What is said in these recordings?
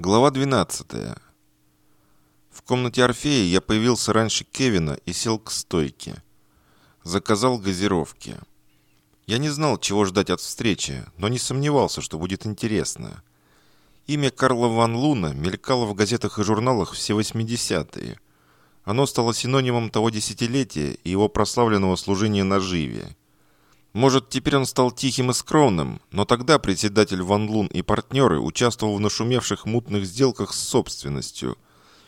Глава 12. В комнате Орфея я появился раньше Кевина и сел к стойке. Заказал газировки. Я не знал, чего ждать от встречи, но не сомневался, что будет интересно. Имя Карла Ван Луна мелькало в газетах и журналах все 80-е. Оно стало синонимом того десятилетия и его прославленного служения на живе. Может, теперь он стал тихим и скромным, но тогда председатель Ван Лун и партнеры участвовал в нашумевших мутных сделках с собственностью,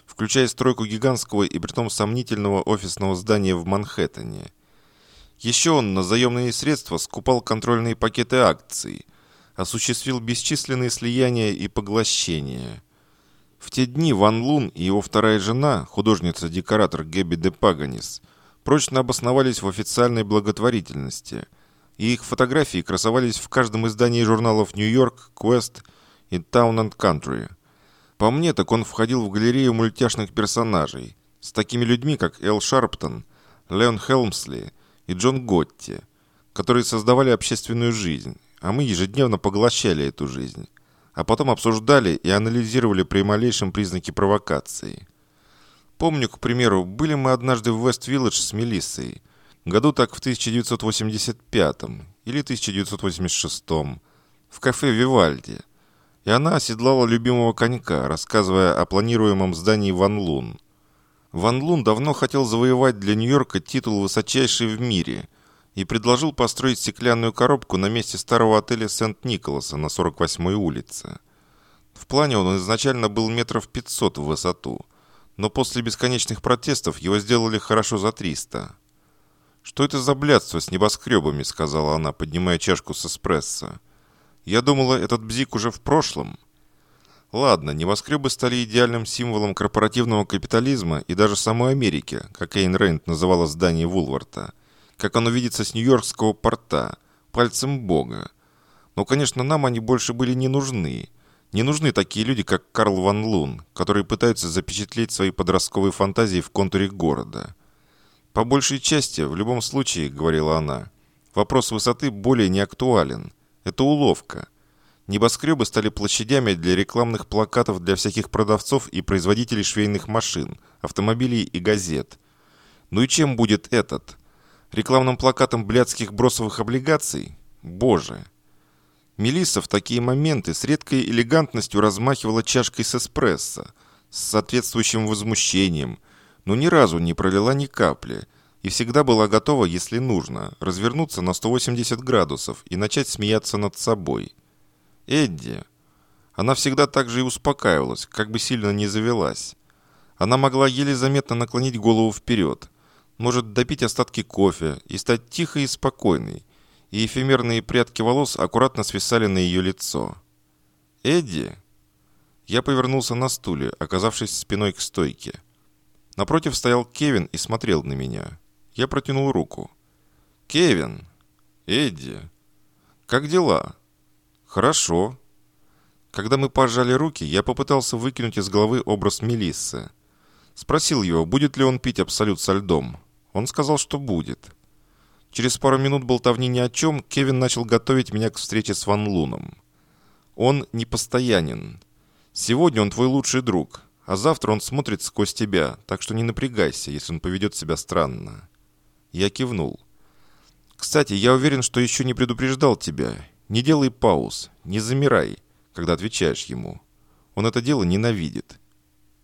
включая стройку гигантского и притом сомнительного офисного здания в Манхэттене. Еще он на заемные средства скупал контрольные пакеты акций, осуществил бесчисленные слияния и поглощения. В те дни Ван Лун и его вторая жена, художница-декоратор Гэби де Паганис, прочно обосновались в официальной благотворительности – и их фотографии красовались в каждом издании журналов «Нью-Йорк», «Квест» и «Town and Country». По мне, так он входил в галерею мультяшных персонажей с такими людьми, как Эл Шарптон, Леон Хелмсли и Джон Готти, которые создавали общественную жизнь, а мы ежедневно поглощали эту жизнь, а потом обсуждали и анализировали при малейшем признаке провокации. Помню, к примеру, были мы однажды в Вест-Вилледж с Мелиссой – Году так в 1985 или 1986 в кафе «Вивальди». И она оседлала любимого конька, рассказывая о планируемом здании Ван Лун. Ван Лун давно хотел завоевать для Нью-Йорка титул высочайший в мире и предложил построить стеклянную коробку на месте старого отеля Сент-Николаса на 48-й улице. В плане он изначально был метров 500 в высоту, но после бесконечных протестов его сделали хорошо за 300. «Что это за блядство с небоскребами?» — сказала она, поднимая чашку с эспрессо. «Я думала, этот бзик уже в прошлом». Ладно, небоскребы стали идеальным символом корпоративного капитализма и даже самой Америки, как Эйн Рэнд называла здание Вулварта, как оно видится с Нью-Йоркского порта, пальцем Бога. Но, конечно, нам они больше были не нужны. Не нужны такие люди, как Карл Ван Лун, которые пытаются запечатлеть свои подростковые фантазии в контуре города. «По большей части, в любом случае», — говорила она, — «вопрос высоты более не актуален. Это уловка. Небоскребы стали площадями для рекламных плакатов для всяких продавцов и производителей швейных машин, автомобилей и газет. Ну и чем будет этот? Рекламным плакатом блядских бросовых облигаций? Боже!» Мелисса в такие моменты с редкой элегантностью размахивала чашкой с эспрессо, с соответствующим возмущением – но ни разу не пролила ни капли и всегда была готова, если нужно, развернуться на 180 градусов и начать смеяться над собой. Эдди. Она всегда так же и успокаивалась, как бы сильно не завелась. Она могла еле заметно наклонить голову вперед, может допить остатки кофе и стать тихой и спокойной, и эфемерные прядки волос аккуратно свисали на ее лицо. «Эдди?» Я повернулся на стуле, оказавшись спиной к стойке. Напротив стоял Кевин и смотрел на меня. Я протянул руку. «Кевин! Эдди! Как дела?» «Хорошо». Когда мы пожали руки, я попытался выкинуть из головы образ Мелиссы. Спросил его, будет ли он пить абсолют со льдом. Он сказал, что будет. Через пару минут болтовни ни о чем, Кевин начал готовить меня к встрече с Ван Луном. Он непостоянен. Сегодня он твой лучший друг, а завтра он смотрит сквозь тебя, так что не напрягайся, если он поведет себя странно». Я кивнул. «Кстати, я уверен, что еще не предупреждал тебя. Не делай пауз, не замирай, когда отвечаешь ему. Он это дело ненавидит».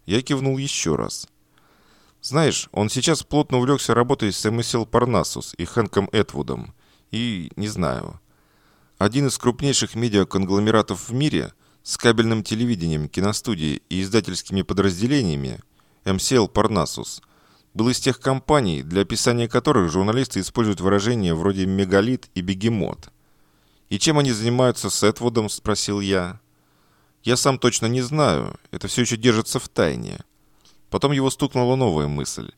Я кивнул еще раз. «Знаешь, он сейчас плотно увлекся работой с MSL Парнасус и Хэнком Этвудом. И, не знаю, один из крупнейших медиаконгломератов в мире – с кабельным телевидением, киностудией и издательскими подразделениями MCL Parnassus был из тех компаний, для описания которых журналисты используют выражения вроде «мегалит» и «бегемот». «И чем они занимаются с Этвудом?» – спросил я. «Я сам точно не знаю, это все еще держится в тайне». Потом его стукнула новая мысль.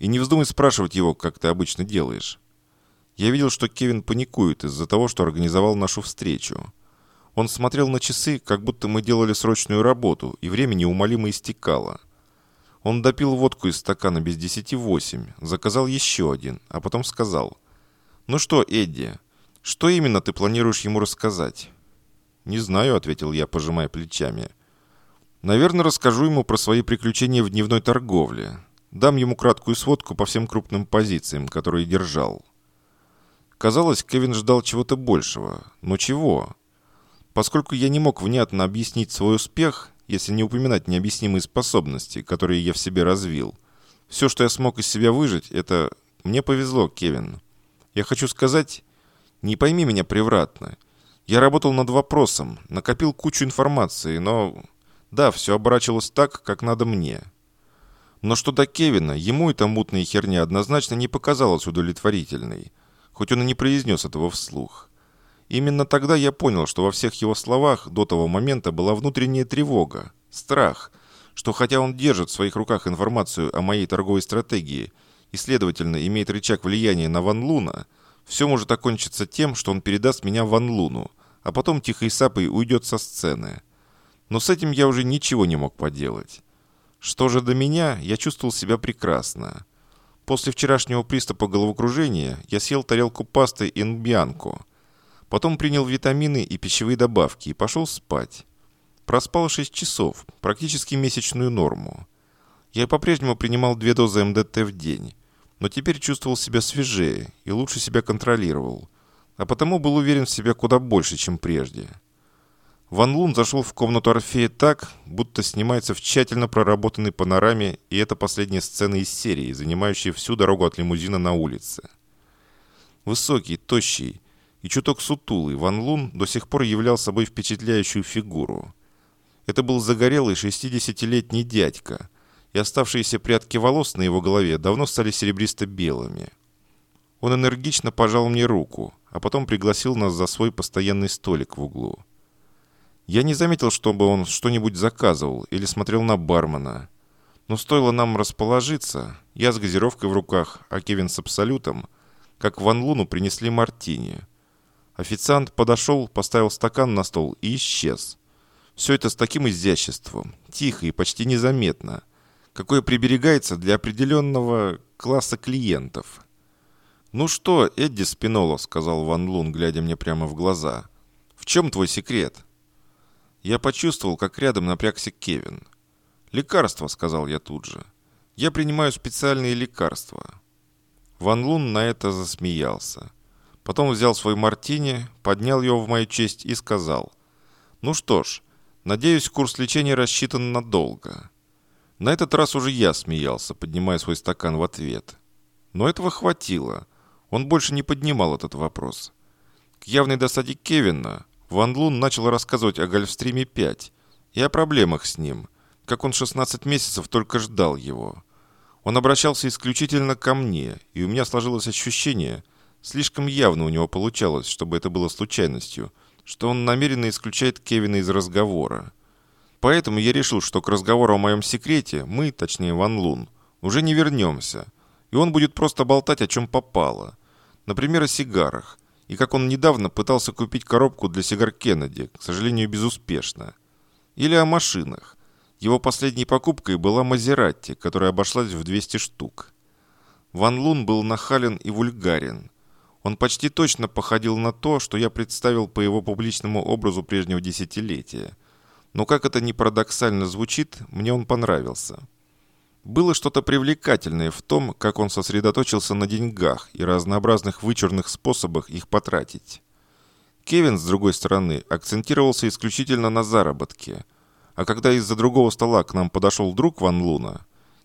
«И не вздумай спрашивать его, как ты обычно делаешь». Я видел, что Кевин паникует из-за того, что организовал нашу встречу. Он смотрел на часы, как будто мы делали срочную работу, и время неумолимо истекало. Он допил водку из стакана без десяти восемь, заказал еще один, а потом сказал. «Ну что, Эдди, что именно ты планируешь ему рассказать?» «Не знаю», — ответил я, пожимая плечами. Наверное, расскажу ему про свои приключения в дневной торговле. Дам ему краткую сводку по всем крупным позициям, которые держал. Казалось, Кевин ждал чего-то большего. Но чего? Поскольку я не мог внятно объяснить свой успех, если не упоминать необъяснимые способности, которые я в себе развил, все, что я смог из себя выжить, это «мне повезло, Кевин». Я хочу сказать, не пойми меня превратно. Я работал над вопросом, накопил кучу информации, но... Да, все оборачивалось так, как надо мне. Но что до Кевина, ему эта мутная херня однозначно не показалась удовлетворительной, хоть он и не произнес этого вслух. Именно тогда я понял, что во всех его словах до того момента была внутренняя тревога, страх, что хотя он держит в своих руках информацию о моей торговой стратегии и, следовательно, имеет рычаг влияния на Ван Луна, все может окончиться тем, что он передаст меня Ван Луну, а потом тихой сапой уйдет со сцены. Но с этим я уже ничего не мог поделать. Что же до меня, я чувствовал себя прекрасно. После вчерашнего приступа головокружения я съел тарелку пасты инбианку. Потом принял витамины и пищевые добавки и пошел спать. Проспал 6 часов, практически месячную норму. Я по-прежнему принимал две дозы МДТ в день но теперь чувствовал себя свежее и лучше себя контролировал, а потому был уверен в себе куда больше, чем прежде. Ван Лун зашел в комнату Орфея так, будто снимается в тщательно проработанной панораме, и это последняя сцена из серии, занимающая всю дорогу от лимузина на улице. Высокий, тощий и чуток сутулый, Ван Лун до сих пор являл собой впечатляющую фигуру. Это был загорелый 60-летний дядька, и оставшиеся прядки волос на его голове давно стали серебристо-белыми. Он энергично пожал мне руку, а потом пригласил нас за свой постоянный столик в углу. Я не заметил, чтобы он что-нибудь заказывал или смотрел на бармена. Но стоило нам расположиться, я с газировкой в руках, а Кевин с абсолютом, как Ван Луну принесли мартини. Официант подошел, поставил стакан на стол и исчез. Все это с таким изяществом, тихо и почти незаметно – какое приберегается для определенного класса клиентов. «Ну что, Эдди Спиноло», — сказал Ван Лун, глядя мне прямо в глаза, — «в чем твой секрет?» Я почувствовал, как рядом напрягся Кевин. «Лекарства», — сказал я тут же. «Я принимаю специальные лекарства». Ван Лун на это засмеялся. Потом взял свой мартини, поднял его в мою честь и сказал, «Ну что ж, надеюсь, курс лечения рассчитан надолго». На этот раз уже я смеялся, поднимая свой стакан в ответ. Но этого хватило. Он больше не поднимал этот вопрос. К явной досаде Кевина Ван Лун начал рассказывать о Гольфстриме 5 и о проблемах с ним, как он 16 месяцев только ждал его. Он обращался исключительно ко мне, и у меня сложилось ощущение, слишком явно у него получалось, чтобы это было случайностью, что он намеренно исключает Кевина из разговора. Поэтому я решил, что к разговору о моем секрете мы, точнее Ван Лун, уже не вернемся, и он будет просто болтать о чем попало. Например, о сигарах, и как он недавно пытался купить коробку для сигар Кеннеди, к сожалению, безуспешно. Или о машинах. Его последней покупкой была Мазератти, которая обошлась в 200 штук. Ван Лун был нахален и вульгарен. Он почти точно походил на то, что я представил по его публичному образу прежнего десятилетия – но как это ни парадоксально звучит, мне он понравился. Было что-то привлекательное в том, как он сосредоточился на деньгах и разнообразных вычурных способах их потратить. Кевин, с другой стороны, акцентировался исключительно на заработке. А когда из-за другого стола к нам подошел друг Ван Луна,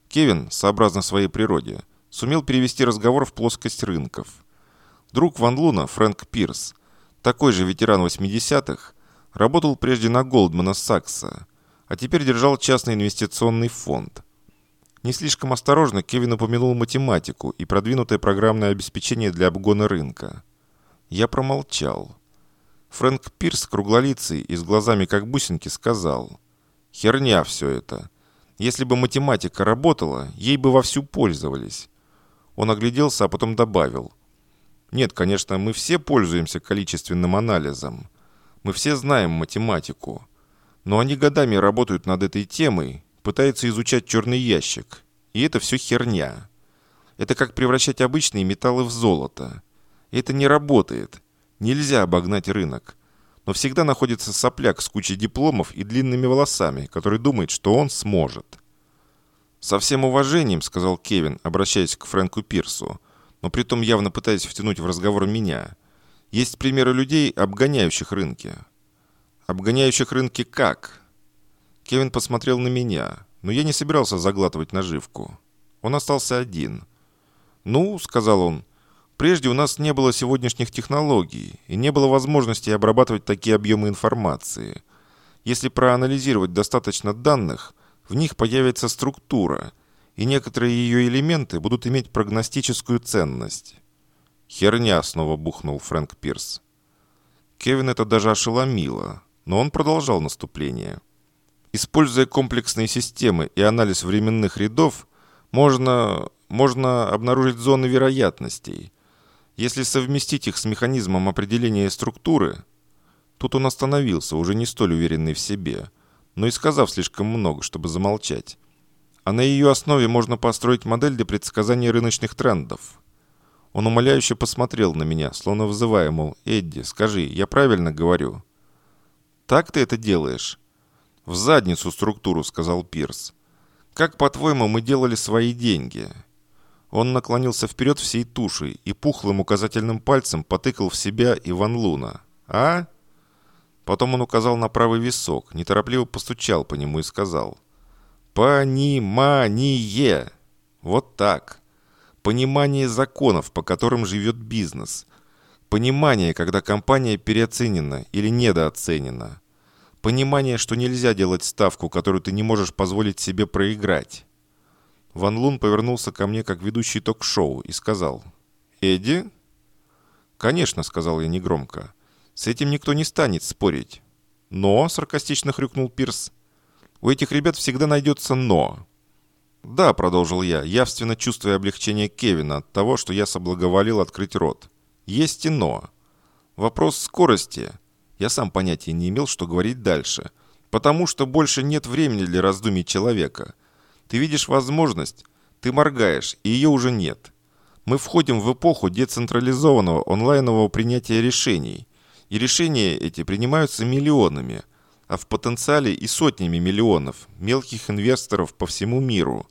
Кевин, сообразно своей природе, сумел перевести разговор в плоскость рынков. Друг Ван Луна, Фрэнк Пирс, такой же ветеран 80-х, Работал прежде на Голдмана Сакса, а теперь держал частный инвестиционный фонд. Не слишком осторожно Кевин упомянул математику и продвинутое программное обеспечение для обгона рынка. Я промолчал. Фрэнк Пирс, круглолицый и с глазами как бусинки, сказал. «Херня все это. Если бы математика работала, ей бы вовсю пользовались». Он огляделся, а потом добавил. «Нет, конечно, мы все пользуемся количественным анализом. Мы все знаем математику. Но они годами работают над этой темой, пытаются изучать черный ящик. И это все херня. Это как превращать обычные металлы в золото. Это не работает. Нельзя обогнать рынок. но всегда находится сопляк с кучей дипломов и длинными волосами, который думает, что он сможет. «Со всем уважением», — сказал Кевин, обращаясь к Фрэнку Пирсу, но при том явно пытаясь втянуть в разговор меня. «Есть примеры людей, обгоняющих рынки». «Обгоняющих рынки как?» Кевин посмотрел на меня, но я не собирался заглатывать наживку. Он остался один. «Ну», — сказал он, — «прежде у нас не было сегодняшних технологий и не было возможности обрабатывать такие объемы информации. Если проанализировать достаточно данных, в них появится структура, и некоторые ее элементы будут иметь прогностическую ценность. «Херня!» — снова бухнул Фрэнк Пирс. Кевин это даже ошеломило, но он продолжал наступление. Используя комплексные системы и анализ временных рядов, можно, можно обнаружить зоны вероятностей. Если совместить их с механизмом определения структуры, тут он остановился, уже не столь уверенный в себе – но и сказав слишком много, чтобы замолчать. А на ее основе можно построить модель для предсказания рыночных трендов. Он умоляюще посмотрел на меня, словно вызывая, мол, «Эдди, скажи, я правильно говорю?» «Так ты это делаешь?» «В задницу структуру», — сказал Пирс. «Как, по-твоему, мы делали свои деньги?» Он наклонился вперед всей тушей и пухлым указательным пальцем потыкал в себя Иван Луна. «А?» Потом он указал на правый висок, неторопливо постучал по нему и сказал «Понимание!» Вот так. Понимание законов, по которым живет бизнес. Понимание, когда компания переоценена или недооценена. Понимание, что нельзя делать ставку, которую ты не можешь позволить себе проиграть. Ван Лун повернулся ко мне как ведущий ток-шоу и сказал «Эдди?» «Конечно», — сказал я негромко. С этим никто не станет спорить. Но, саркастично хрюкнул Пирс, у этих ребят всегда найдется «но». «Да», — продолжил я, явственно чувствуя облегчение Кевина от того, что я соблаговолил открыть рот. «Есть и «но». Вопрос скорости. Я сам понятия не имел, что говорить дальше. Потому что больше нет времени для раздумий человека. Ты видишь возможность, ты моргаешь, и ее уже нет. Мы входим в эпоху децентрализованного онлайнового принятия решений. И решения эти принимаются миллионами, а в потенциале и сотнями миллионов мелких инвесторов по всему миру,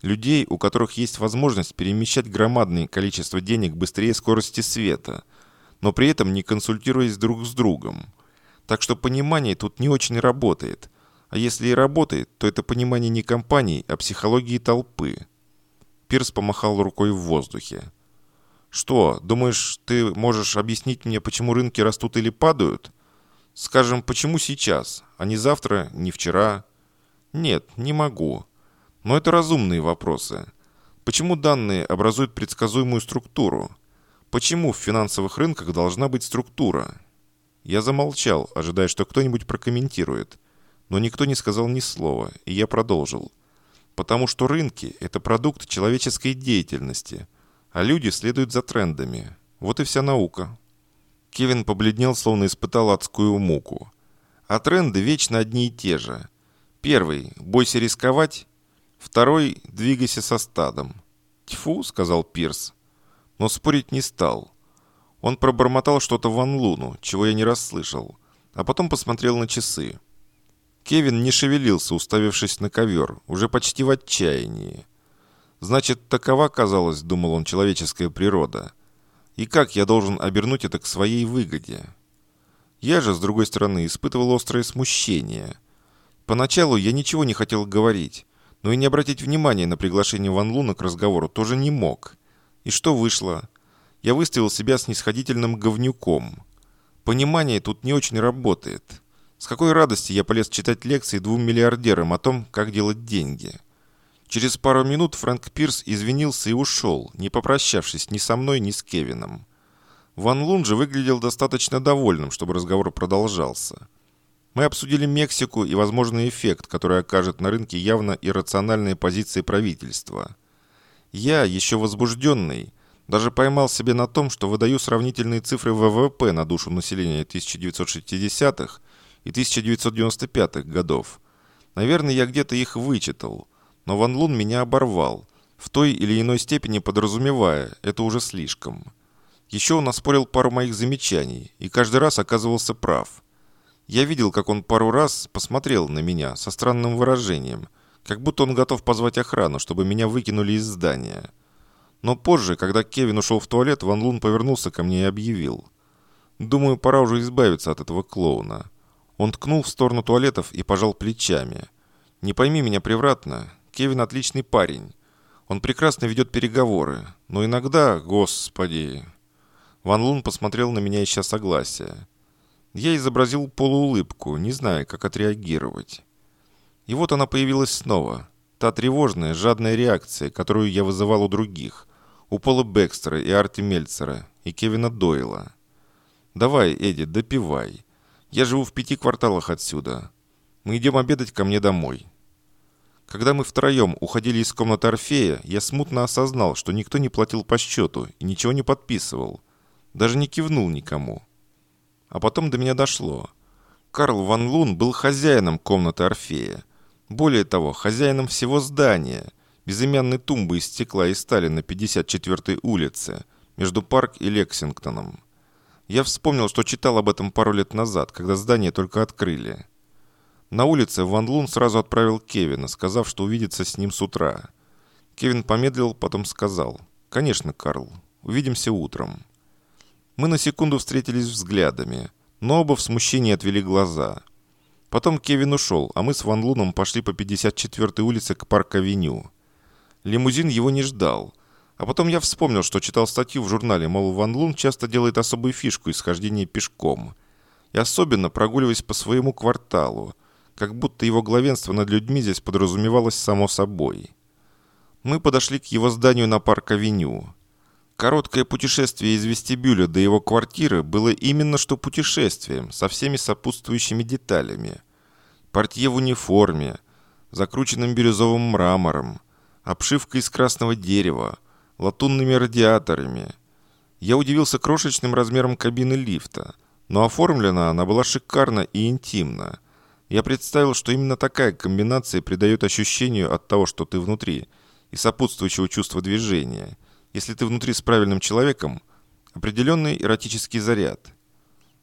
людей, у которых есть возможность перемещать громадное количество денег быстрее скорости света, но при этом не консультируясь друг с другом. Так что понимание тут не очень работает. А если и работает, то это понимание не компаний, а психологии толпы. Пирс помахал рукой в воздухе. Что, думаешь, ты можешь объяснить мне, почему рынки растут или падают? Скажем, почему сейчас, а не завтра, не вчера? Нет, не могу. Но это разумные вопросы. Почему данные образуют предсказуемую структуру? Почему в финансовых рынках должна быть структура? Я замолчал, ожидая, что кто-нибудь прокомментирует. Но никто не сказал ни слова, и я продолжил. Потому что рынки – это продукт человеческой деятельности – а люди следуют за трендами. Вот и вся наука. Кевин побледнел, словно испытал адскую муку. А тренды вечно одни и те же. Первый – бойся рисковать. Второй – двигайся со стадом. «Тьфу», – сказал Пирс. Но спорить не стал. Он пробормотал что-то Ван Луну, чего я не расслышал, а потом посмотрел на часы. Кевин не шевелился, уставившись на ковер, уже почти в отчаянии. Значит, такова, казалось, думал он, человеческая природа. И как я должен обернуть это к своей выгоде? Я же, с другой стороны, испытывал острое смущение. Поначалу я ничего не хотел говорить, но и не обратить внимания на приглашение Ван Луна к разговору тоже не мог. И что вышло? Я выставил себя снисходительным говнюком. Понимание тут не очень работает. С какой радости я полез читать лекции двум миллиардерам о том, как делать деньги – Через пару минут Фрэнк Пирс извинился и ушел, не попрощавшись ни со мной, ни с Кевином. Ван Лун же выглядел достаточно довольным, чтобы разговор продолжался. Мы обсудили Мексику и возможный эффект, который окажет на рынке явно иррациональные позиции правительства. Я, еще возбужденный, даже поймал себе на том, что выдаю сравнительные цифры ВВП на душу населения 1960-х и 1995-х годов. Наверное, я где-то их вычитал – но Ван Лун меня оборвал, в той или иной степени подразумевая, это уже слишком. Еще он оспорил пару моих замечаний и каждый раз оказывался прав. Я видел, как он пару раз посмотрел на меня со странным выражением, как будто он готов позвать охрану, чтобы меня выкинули из здания. Но позже, когда Кевин ушел в туалет, Ван Лун повернулся ко мне и объявил. «Думаю, пора уже избавиться от этого клоуна». Он ткнул в сторону туалетов и пожал плечами. «Не пойми меня превратно, Кевин отличный парень. Он прекрасно ведет переговоры, но иногда, господи...» Ван Лун посмотрел на меня, ища согласия. Я изобразил полуулыбку, не зная, как отреагировать. И вот она появилась снова. Та тревожная, жадная реакция, которую я вызывал у других. У Пола Бекстера и Арти Мельцера, и Кевина Дойла. «Давай, Эдди, допивай. Я живу в пяти кварталах отсюда. Мы идем обедать ко мне домой». Когда мы втроем уходили из комнаты Орфея, я смутно осознал, что никто не платил по счету и ничего не подписывал. Даже не кивнул никому. А потом до меня дошло. Карл Ван Лун был хозяином комнаты Орфея. Более того, хозяином всего здания, безымянной тумбы из стекла и стали на 54-й улице, между Парк и Лексингтоном. Я вспомнил, что читал об этом пару лет назад, когда здание только открыли. На улице Ван Лун сразу отправил Кевина, сказав, что увидится с ним с утра. Кевин помедлил, потом сказал, «Конечно, Карл, увидимся утром». Мы на секунду встретились взглядами, но оба в смущении отвели глаза. Потом Кевин ушел, а мы с Ван Луном пошли по 54-й улице к Парк-авеню. Лимузин его не ждал – а потом я вспомнил, что читал статью в журнале, мол, Ван Лун часто делает особую фишку исхождения пешком. И особенно прогуливаясь по своему кварталу, как будто его главенство над людьми здесь подразумевалось само собой. Мы подошли к его зданию на Парк-авеню. Короткое путешествие из вестибюля до его квартиры было именно что путешествием, со всеми сопутствующими деталями. Портье в униформе, закрученным бирюзовым мрамором, обшивка из красного дерева, латунными радиаторами. Я удивился крошечным размером кабины лифта, но оформлена она была шикарно и интимно. Я представил, что именно такая комбинация придает ощущению от того, что ты внутри, и сопутствующего чувства движения. Если ты внутри с правильным человеком, определенный эротический заряд.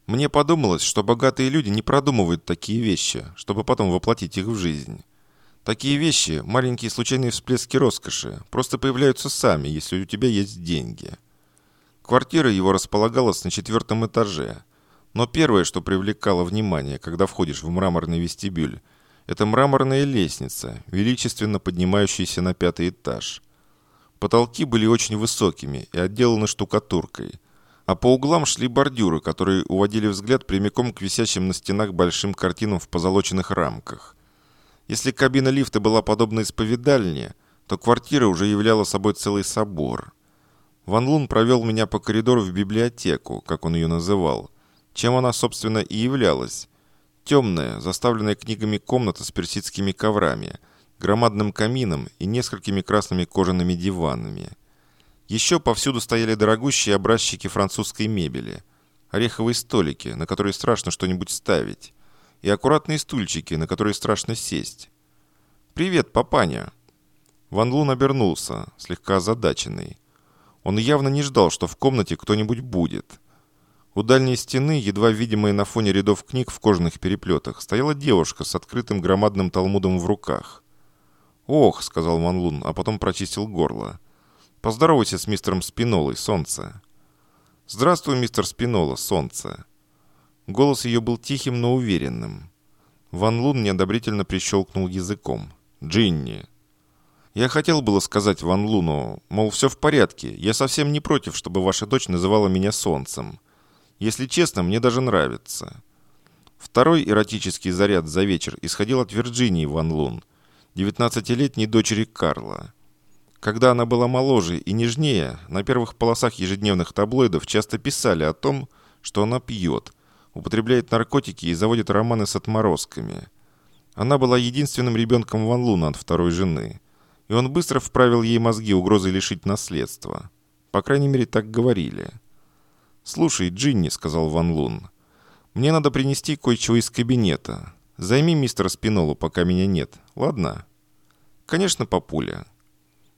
Мне подумалось, что богатые люди не продумывают такие вещи, чтобы потом воплотить их в жизнь. Такие вещи, маленькие случайные всплески роскоши, просто появляются сами, если у тебя есть деньги. Квартира его располагалась на четвертом этаже. Но первое, что привлекало внимание, когда входишь в мраморный вестибюль, это мраморная лестница, величественно поднимающаяся на пятый этаж. Потолки были очень высокими и отделаны штукатуркой, а по углам шли бордюры, которые уводили взгляд прямиком к висящим на стенах большим картинам в позолоченных рамках. Если кабина лифта была подобна исповедальне, то квартира уже являла собой целый собор. Ван Лун провел меня по коридору в библиотеку, как он ее называл, чем она, собственно, и являлась. Темная, заставленная книгами комната с персидскими коврами, громадным камином и несколькими красными кожаными диванами. Еще повсюду стояли дорогущие образчики французской мебели, ореховые столики, на которые страшно что-нибудь ставить, и аккуратные стульчики, на которые страшно сесть. «Привет, папаня!» Ван Лун обернулся, слегка озадаченный. Он явно не ждал, что в комнате кто-нибудь будет. У дальней стены, едва видимой на фоне рядов книг в кожаных переплетах, стояла девушка с открытым громадным талмудом в руках. «Ох», — сказал Ван Лун, а потом прочистил горло. «Поздоровайся с мистером Спинолой, солнце». «Здравствуй, мистер Спинола, солнце». Голос ее был тихим, но уверенным. Ван Лун неодобрительно прищелкнул языком. «Джинни!» Я хотел было сказать Ван Луну, мол, все в порядке, я совсем не против, чтобы ваша дочь называла меня солнцем. Если честно, мне даже нравится. Второй эротический заряд за вечер исходил от Вирджинии Ван Лун, 19-летней дочери Карла. Когда она была моложе и нежнее, на первых полосах ежедневных таблоидов часто писали о том, что она пьет – употребляет наркотики и заводит романы с отморозками. Она была единственным ребенком Ван Луна от второй жены, и он быстро вправил ей мозги угрозой лишить наследства. По крайней мере, так говорили. «Слушай, Джинни», — сказал Ван Лун, — «мне надо принести кое-чего из кабинета. Займи мистера Спинолу, пока меня нет, ладно?» «Конечно, папуля».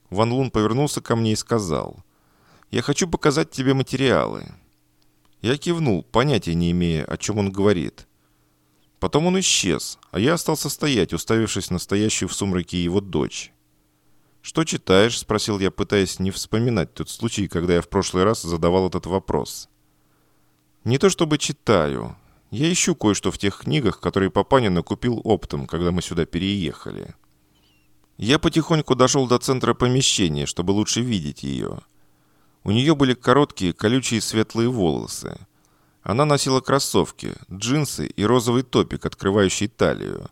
Ван Лун повернулся ко мне и сказал, «Я хочу показать тебе материалы. Я кивнул, понятия не имея, о чем он говорит. Потом он исчез, а я остался стоять, уставившись на стоящую в сумраке его дочь. «Что читаешь?» – спросил я, пытаясь не вспоминать тот случай, когда я в прошлый раз задавал этот вопрос. «Не то чтобы читаю. Я ищу кое-что в тех книгах, которые Папанина купил оптом, когда мы сюда переехали». Я потихоньку дошел до центра помещения, чтобы лучше видеть ее. У нее были короткие, колючие светлые волосы. Она носила кроссовки, джинсы и розовый топик, открывающий талию.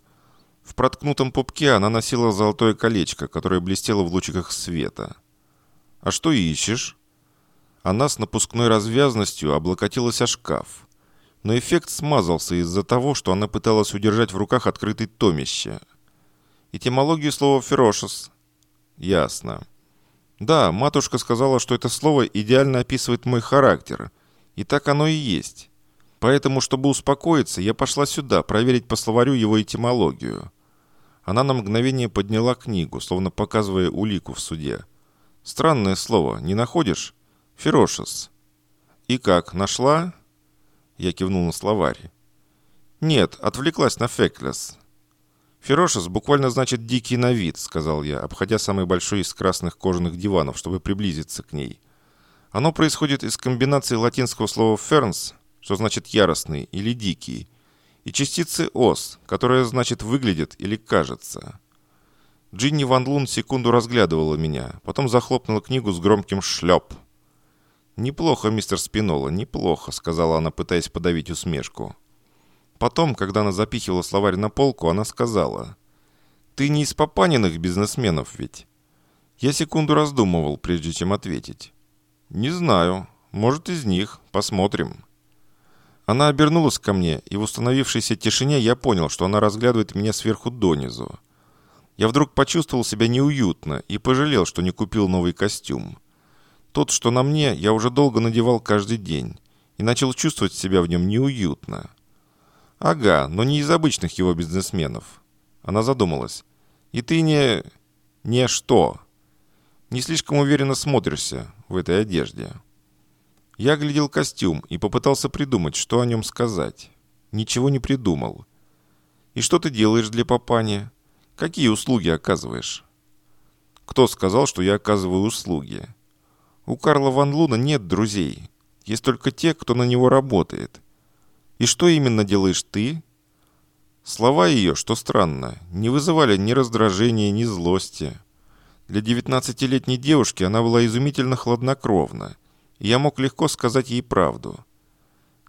В проткнутом пупке она носила золотое колечко, которое блестело в лучиках света. «А что ищешь?» Она с напускной развязностью облокотилась о шкаф. Но эффект смазался из-за того, что она пыталась удержать в руках открытый томище. Этимологию слова «ферошес». «Ясно». «Да, матушка сказала, что это слово идеально описывает мой характер, и так оно и есть. Поэтому, чтобы успокоиться, я пошла сюда, проверить по словарю его этимологию. Она на мгновение подняла книгу, словно показывая улику в суде. Странное слово, не находишь? Ферошес. И как, нашла? Я кивнул на словарь. Нет, отвлеклась на феклес. Ферошес буквально значит «дикий на вид», сказал я, обходя самый большой из красных кожаных диванов, чтобы приблизиться к ней. Оно происходит из комбинации латинского слова «ferns», что значит «яростный» или «дикий», и частицы «ос», которая значит «выглядит» или «кажется». Джинни Ван Лун секунду разглядывала меня, потом захлопнула книгу с громким «шлеп». «Неплохо, мистер Спинола, неплохо», — сказала она, пытаясь подавить усмешку. Потом, когда она запихивала словарь на полку, она сказала, «Ты не из попаниных бизнесменов ведь?» Я секунду раздумывал, прежде чем ответить. «Не знаю. Может, из них. Посмотрим». Она обернулась ко мне, и в установившейся тишине я понял, что она разглядывает меня сверху донизу. Я вдруг почувствовал себя неуютно и пожалел, что не купил новый костюм. Тот, что на мне, я уже долго надевал каждый день и начал чувствовать себя в нем неуютно. Ага, но не из обычных его бизнесменов. Она задумалась. И ты не... не что? Не слишком уверенно смотришься в этой одежде. Я глядел костюм и попытался придумать, что о нем сказать. Ничего не придумал. И что ты делаешь для папани? Какие услуги оказываешь? Кто сказал, что я оказываю услуги? У Карла Ван Луна нет друзей. Есть только те, кто на него работает. И что именно делаешь ты? Слова ее, что странно, не вызывали ни раздражения, ни злости. Для девятнадцатилетней девушки она была изумительно хладнокровна, и я мог легко сказать ей правду.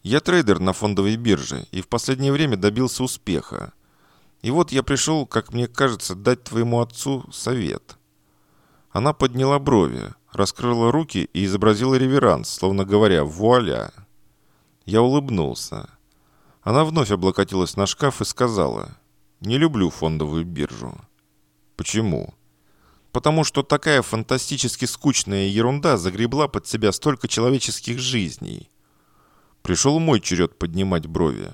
Я трейдер на фондовой бирже и в последнее время добился успеха. И вот я пришел, как мне кажется, дать твоему отцу совет. Она подняла брови, раскрыла руки и изобразила реверанс, словно говоря «вуаля». Я улыбнулся. Она вновь облокотилась на шкаф и сказала «Не люблю фондовую биржу». «Почему?» потому что такая фантастически скучная ерунда загребла под себя столько человеческих жизней. Пришел мой черед поднимать брови.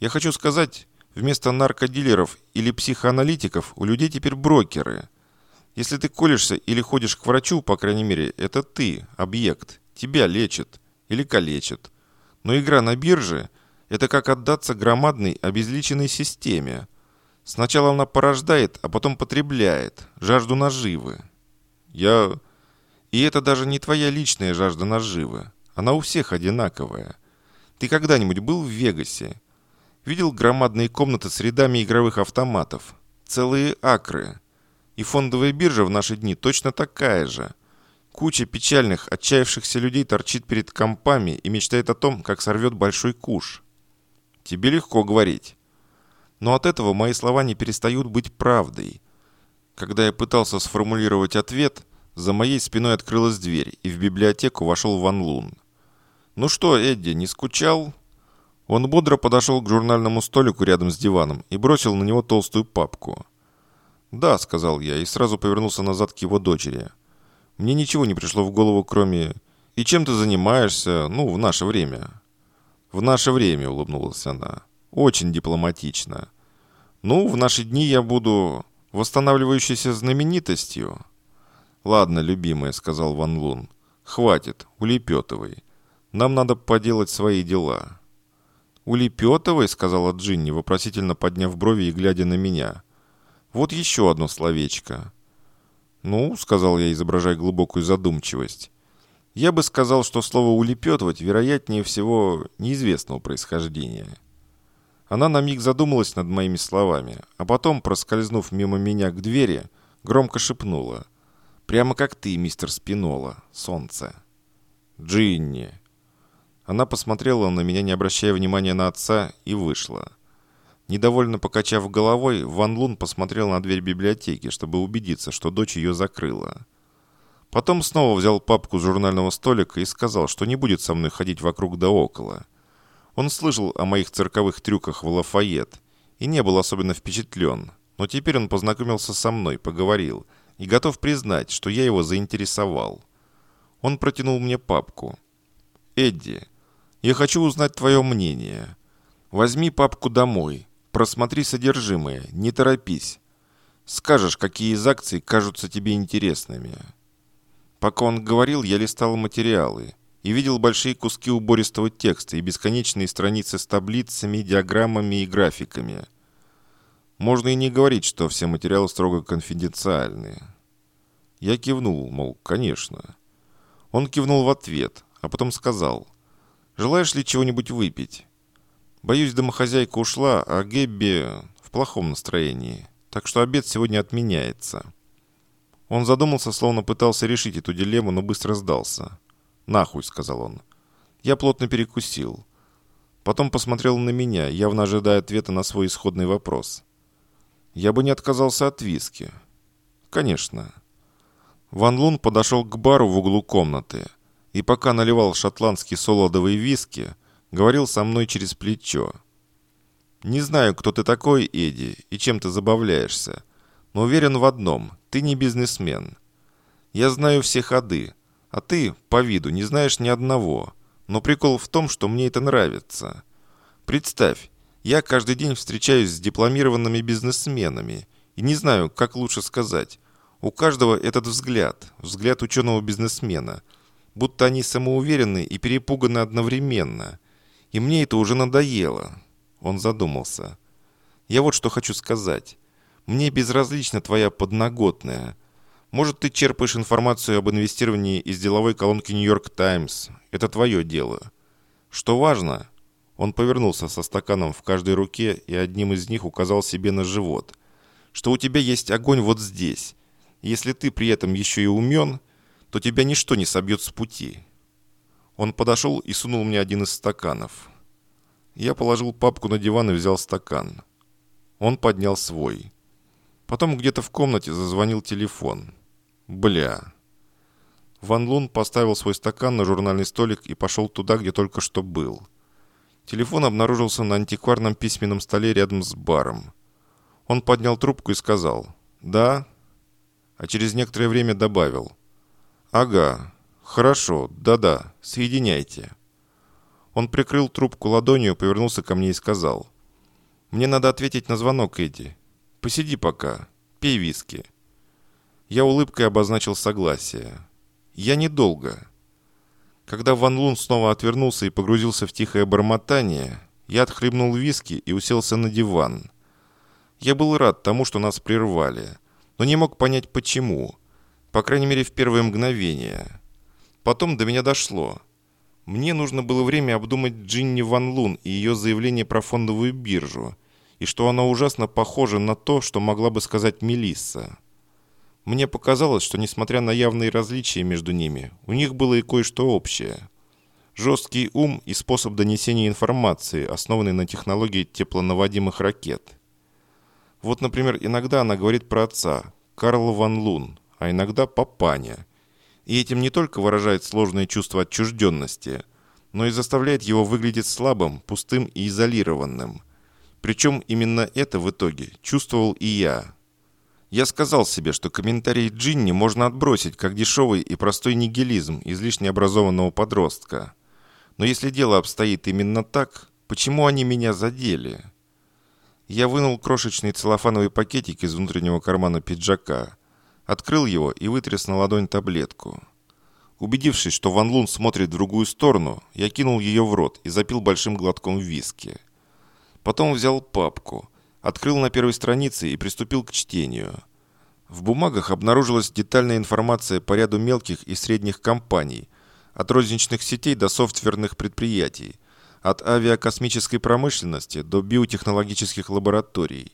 Я хочу сказать, вместо наркодилеров или психоаналитиков у людей теперь брокеры. Если ты колешься или ходишь к врачу, по крайней мере, это ты, объект, тебя лечат или калечат. Но игра на бирже – это как отдаться громадной обезличенной системе – Сначала она порождает, а потом потребляет. Жажду наживы. Я... И это даже не твоя личная жажда наживы. Она у всех одинаковая. Ты когда-нибудь был в Вегасе? Видел громадные комнаты с рядами игровых автоматов? Целые акры. И фондовая биржа в наши дни точно такая же. Куча печальных, отчаявшихся людей торчит перед компами и мечтает о том, как сорвет большой куш. Тебе легко говорить. Но от этого мои слова не перестают быть правдой. Когда я пытался сформулировать ответ, за моей спиной открылась дверь, и в библиотеку вошел Ван Лун. «Ну что, Эдди, не скучал?» Он бодро подошел к журнальному столику рядом с диваном и бросил на него толстую папку. «Да», — сказал я, и сразу повернулся назад к его дочери. «Мне ничего не пришло в голову, кроме... И чем ты занимаешься, ну, в наше время?» «В наше время», — улыбнулась она. «Очень дипломатично. Ну, в наши дни я буду восстанавливающейся знаменитостью. Ладно, любимая, сказал Ван Лун. Хватит, улепетывай. Нам надо поделать свои дела. «Улепетывай», — сказала Джинни, вопросительно подняв брови и глядя на меня. «Вот еще одно словечко». «Ну», — сказал я, изображая глубокую задумчивость, «я бы сказал, что слово «улепетывать» вероятнее всего неизвестного происхождения». Она на миг задумалась над моими словами, а потом, проскользнув мимо меня к двери, громко шепнула. «Прямо как ты, мистер Спинола, солнце». «Джинни!» Она посмотрела на меня, не обращая внимания на отца, и вышла. Недовольно покачав головой, Ван Лун посмотрел на дверь библиотеки, чтобы убедиться, что дочь ее закрыла. Потом снова взял папку с журнального столика и сказал, что не будет со мной ходить вокруг да около. Он слышал о моих цирковых трюках в Лафайет и не был особенно впечатлен, но теперь он познакомился со мной, поговорил и готов признать, что я его заинтересовал. Он протянул мне папку. «Эдди, я хочу узнать твое мнение. Возьми папку домой, просмотри содержимое, не торопись. Скажешь, какие из акций кажутся тебе интересными. Пока он говорил, я листал материалы и видел большие куски убористого текста и бесконечные страницы с таблицами, диаграммами и графиками. Можно и не говорить, что все материалы строго конфиденциальные. Я кивнул, мол, конечно. Он кивнул в ответ, а потом сказал – Желаешь ли чего-нибудь выпить? Боюсь, домохозяйка ушла, а Гебби в плохом настроении, так что обед сегодня отменяется». Он задумался, словно пытался решить эту дилемму, но быстро сдался. «Нахуй», — сказал он. Я плотно перекусил. Потом посмотрел на меня, явно ожидая ответа на свой исходный вопрос. «Я бы не отказался от виски». «Конечно». Ван Лун подошел к бару в углу комнаты — и пока наливал шотландский солодовый виски, говорил со мной через плечо. «Не знаю, кто ты такой, Эдди, и чем ты забавляешься, но уверен в одном – ты не бизнесмен. Я знаю все ходы, а ты, по виду, не знаешь ни одного, но прикол в том, что мне это нравится. Представь, я каждый день встречаюсь с дипломированными бизнесменами и не знаю, как лучше сказать. У каждого этот взгляд, взгляд ученого-бизнесмена – будто они самоуверенны и перепуганы одновременно. И мне это уже надоело. Он задумался. Я вот что хочу сказать. Мне безразлична твоя подноготная. Может, ты черпаешь информацию об инвестировании из деловой колонки «Нью-Йорк Таймс». Это твое дело. Что важно, он повернулся со стаканом в каждой руке и одним из них указал себе на живот, что у тебя есть огонь вот здесь. Если ты при этом еще и умен – то тебя ничто не собьет с пути». Он подошел и сунул мне один из стаканов. Я положил папку на диван и взял стакан. Он поднял свой. Потом где-то в комнате зазвонил телефон. Бля. Ван Лун поставил свой стакан на журнальный столик и пошел туда, где только что был. Телефон обнаружился на антикварном письменном столе рядом с баром. Он поднял трубку и сказал «Да», а через некоторое время добавил – «Ага. Хорошо. Да-да. Соединяйте». Он прикрыл трубку ладонью, повернулся ко мне и сказал. «Мне надо ответить на звонок, Эдди. Посиди пока. Пей виски». Я улыбкой обозначил согласие. «Я недолго». Когда Ван Лун снова отвернулся и погрузился в тихое бормотание, я отхлебнул виски и уселся на диван. Я был рад тому, что нас прервали, но не мог понять, почему – по крайней мере, в первое мгновение. Потом до меня дошло. Мне нужно было время обдумать Джинни Ван Лун и ее заявление про фондовую биржу, и что она ужасно похожа на то, что могла бы сказать Мелисса. Мне показалось, что несмотря на явные различия между ними, у них было и кое-что общее. Жесткий ум и способ донесения информации, основанный на технологии теплонаводимых ракет. Вот, например, иногда она говорит про отца, Карла Ван Лун, а иногда папаня. И этим не только выражает сложное чувство отчужденности, но и заставляет его выглядеть слабым, пустым и изолированным. Причем именно это в итоге чувствовал и я. Я сказал себе, что комментарий Джинни можно отбросить как дешевый и простой нигилизм излишне образованного подростка. Но если дело обстоит именно так, почему они меня задели? Я вынул крошечный целлофановый пакетик из внутреннего кармана пиджака – Открыл его и вытряс на ладонь таблетку. Убедившись, что Ван Лун смотрит в другую сторону, я кинул ее в рот и запил большим глотком виски. Потом взял папку, открыл на первой странице и приступил к чтению. В бумагах обнаружилась детальная информация по ряду мелких и средних компаний, от розничных сетей до софтверных предприятий, от авиакосмической промышленности до биотехнологических лабораторий.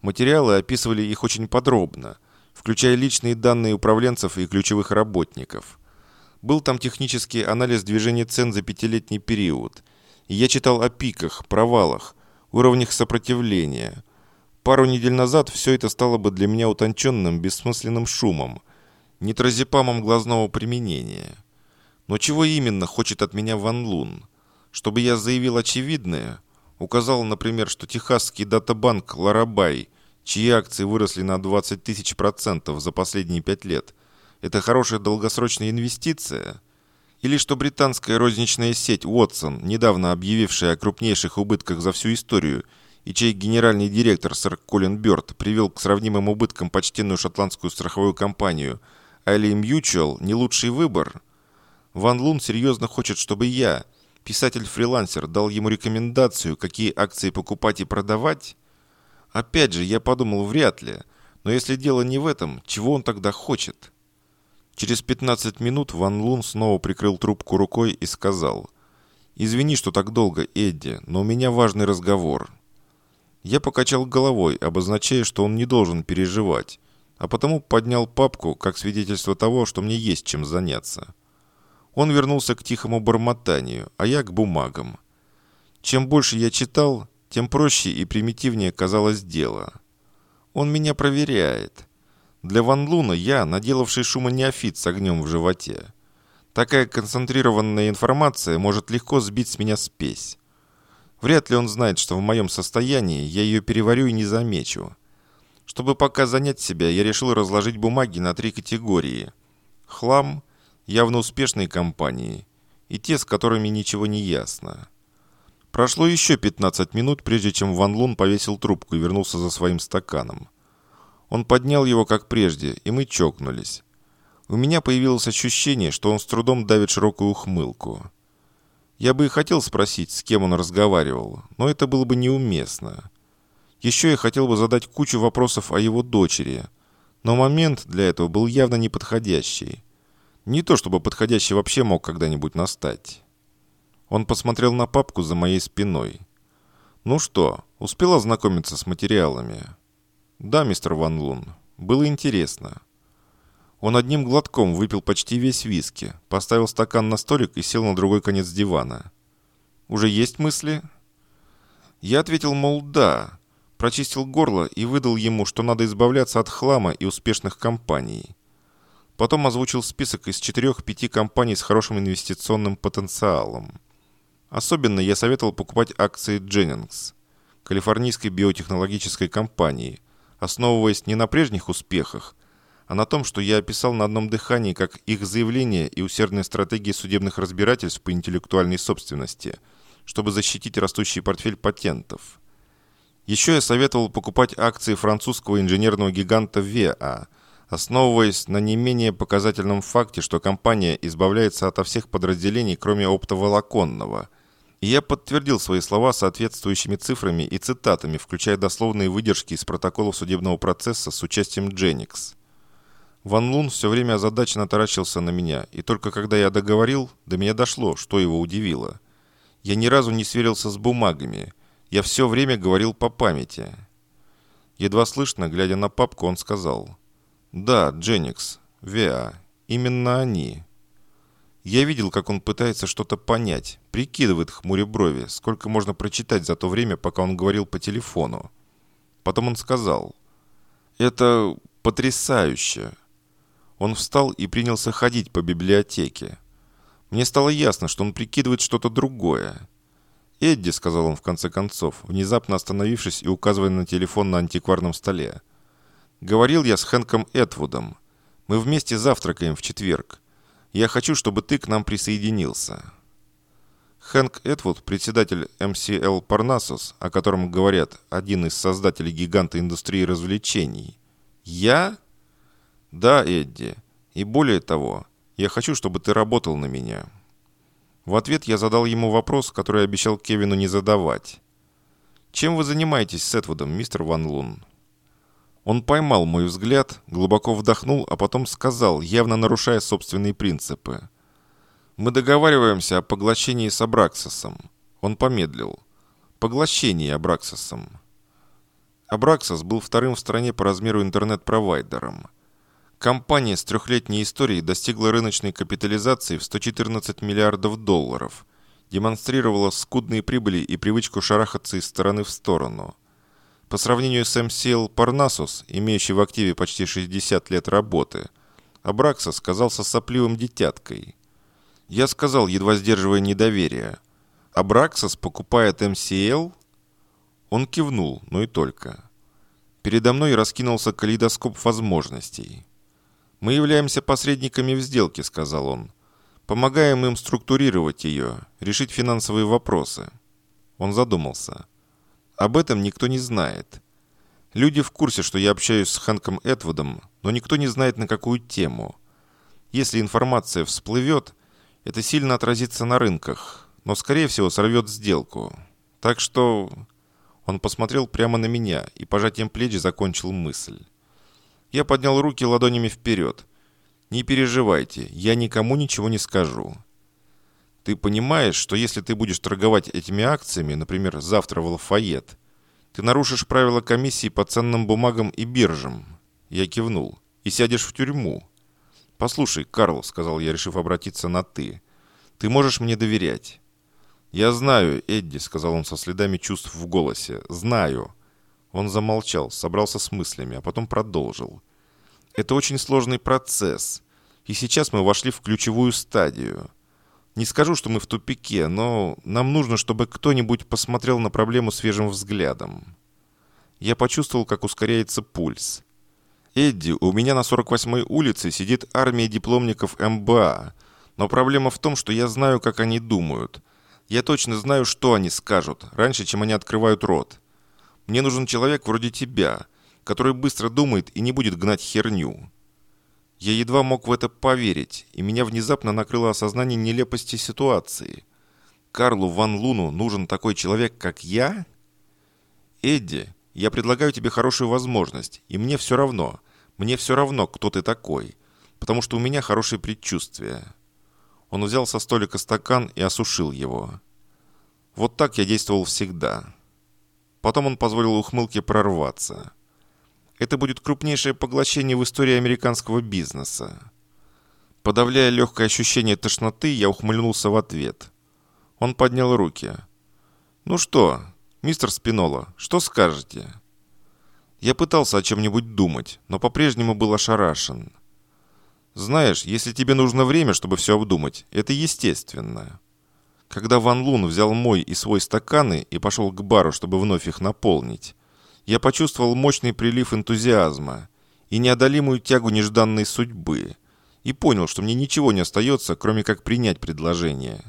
Материалы описывали их очень подробно, включая личные данные управленцев и ключевых работников. Был там технический анализ движения цен за пятилетний период. Я читал о пиках, провалах, уровнях сопротивления. Пару недель назад все это стало бы для меня утонченным, бессмысленным шумом, нитразепамом глазного применения. Но чего именно хочет от меня Ван Лун? Чтобы я заявил очевидное, указал, например, что техасский датабанк «Ларабай», чьи акции выросли на 20 тысяч процентов за последние пять лет, это хорошая долгосрочная инвестиция? Или что британская розничная сеть Watson, недавно объявившая о крупнейших убытках за всю историю, и чей генеральный директор сэр Колин Бёрд привел к сравнимым убыткам почтенную шотландскую страховую компанию Ally Mutual, не лучший выбор? Ван Лун серьезно хочет, чтобы я, писатель-фрилансер дал ему рекомендацию, какие акции покупать и продавать? Опять же, я подумал, вряд ли. Но если дело не в этом, чего он тогда хочет? Через 15 минут Ван Лун снова прикрыл трубку рукой и сказал, «Извини, что так долго, Эдди, но у меня важный разговор». Я покачал головой, обозначая, что он не должен переживать, а потому поднял папку как свидетельство того, что мне есть чем заняться. Он вернулся к тихому бормотанию, а я к бумагам. Чем больше я читал, тем проще и примитивнее казалось дело. Он меня проверяет. Для Ван Луна я, наделавший шума неофит с огнем в животе. Такая концентрированная информация может легко сбить с меня спесь. Вряд ли он знает, что в моем состоянии я ее переварю и не замечу. Чтобы пока занять себя, я решил разложить бумаги на три категории. Хлам, явно успешные компании, и те, с которыми ничего не ясно. Прошло еще 15 минут, прежде чем Ван Лун повесил трубку и вернулся за своим стаканом. Он поднял его, как прежде, и мы чокнулись. У меня появилось ощущение, что он с трудом давит широкую ухмылку. Я бы и хотел спросить, с кем он разговаривал, но это было бы неуместно. Еще я хотел бы задать кучу вопросов о его дочери, но момент для этого был явно неподходящий. Не то чтобы подходящий вообще мог когда-нибудь настать. Он посмотрел на папку за моей спиной. «Ну что, успел ознакомиться с материалами?» «Да, мистер Ван Лун. Было интересно». Он одним глотком выпил почти весь виски, поставил стакан на столик и сел на другой конец дивана. «Уже есть мысли?» Я ответил, мол, да. Прочистил горло и выдал ему, что надо избавляться от хлама и успешных компаний. Потом озвучил список из четырех-пяти компаний с хорошим инвестиционным потенциалом. Особенно я советовал покупать акции Jennings, калифорнийской биотехнологической компании, основываясь не на прежних успехах, а на том, что я описал на одном дыхании как их заявление и усердные стратегии судебных разбирательств по интеллектуальной собственности, чтобы защитить растущий портфель патентов. Еще я советовал покупать акции французского инженерного гиганта ВА – основываясь на не менее показательном факте, что компания избавляется ото всех подразделений, кроме оптоволоконного. И я подтвердил свои слова соответствующими цифрами и цитатами, включая дословные выдержки из протоколов судебного процесса с участием Дженникс. Ван Лун все время озадаченно таращился на меня, и только когда я договорил, до меня дошло, что его удивило. Я ни разу не сверился с бумагами. Я все время говорил по памяти. Едва слышно, глядя на папку, он сказал – да, Дженникс, Виа, именно они. Я видел, как он пытается что-то понять, прикидывает хмуря брови, сколько можно прочитать за то время, пока он говорил по телефону. Потом он сказал, «Это потрясающе!» Он встал и принялся ходить по библиотеке. Мне стало ясно, что он прикидывает что-то другое. «Эдди», — сказал он в конце концов, внезапно остановившись и указывая на телефон на антикварном столе. Говорил я с Хэнком Этвудом. Мы вместе завтракаем в четверг. Я хочу, чтобы ты к нам присоединился». Хэнк Этвуд, председатель MCL Parnassus, о котором говорят, один из создателей гиганта индустрии развлечений. «Я?» «Да, Эдди. И более того, Я хочу, чтобы ты работал на меня». В ответ я задал ему вопрос, который обещал Кевину не задавать. «Чем вы занимаетесь с Этвудом, мистер Ван Лун?» Он поймал мой взгляд, глубоко вдохнул, а потом сказал, явно нарушая собственные принципы. «Мы договариваемся о поглощении с Абраксосом». Он помедлил. «Поглощении Абраксосом». Абраксос был вторым в стране по размеру интернет-провайдером. Компания с трехлетней историей достигла рыночной капитализации в 114 миллиардов долларов, демонстрировала скудные прибыли и привычку шарахаться из стороны в сторону. По сравнению с MCL Parnassus, имеющий в активе почти 60 лет работы, Абраксос казался сопливым детяткой. Я сказал, едва сдерживая недоверие, «Абраксос покупает MCL?» Он кивнул, но и только. Передо мной раскинулся калейдоскоп возможностей. «Мы являемся посредниками в сделке», — сказал он. «Помогаем им структурировать ее, решить финансовые вопросы». Он задумался. «Об этом никто не знает. Люди в курсе, что я общаюсь с Хэнком Этвудом, но никто не знает, на какую тему. Если информация всплывет, это сильно отразится на рынках, но, скорее всего, сорвет сделку. Так что он посмотрел прямо на меня и пожатием плеч закончил мысль. Я поднял руки ладонями вперед. «Не переживайте, я никому ничего не скажу». «Ты понимаешь, что если ты будешь торговать этими акциями, например, завтра в Лафайет, ты нарушишь правила комиссии по ценным бумагам и биржам?» Я кивнул. «И сядешь в тюрьму». «Послушай, Карл», — сказал я, решив обратиться на «ты», — «ты можешь мне доверять. «Я знаю, Эдди», — сказал он со следами чувств в голосе. «Знаю». Он замолчал, собрался с мыслями, а потом продолжил. «Это очень сложный процесс. И сейчас мы вошли в ключевую стадию. Не скажу, что мы в тупике, но нам нужно, чтобы кто-нибудь посмотрел на проблему свежим взглядом». Я почувствовал, как ускоряется пульс. «Эдди, у меня на 48-й улице сидит армия дипломников МБА. Но проблема в том, что я знаю, как они думают. Я точно знаю, что они скажут, раньше, чем они открывают рот. Мне нужен человек вроде тебя, который быстро думает и не будет гнать херню. Я едва мог в это поверить, и меня внезапно накрыло осознание нелепости ситуации. Карлу Ван Луну нужен такой человек, как я? Эдди, я предлагаю тебе хорошую возможность, и мне все равно. Мне все равно, кто ты такой, потому что у меня хорошее предчувствие. Он взял со столика стакан и осушил его. Вот так я действовал всегда. Потом он позволил ухмылке прорваться. Это будет крупнейшее поглощение в истории американского бизнеса. Подавляя легкое ощущение тошноты, я ухмыльнулся в ответ. Он поднял руки. «Ну что, мистер Спинола, что скажете?» Я пытался о чем-нибудь думать, но по-прежнему был ошарашен. Знаешь, если тебе нужно время, чтобы все обдумать, это естественно. Когда Ван Лун взял мой и свой стаканы и пошел к бару, чтобы вновь их наполнить, я почувствовал мощный прилив энтузиазма и неодолимую тягу нежданной судьбы и понял, что мне ничего не остается, кроме как принять предложение.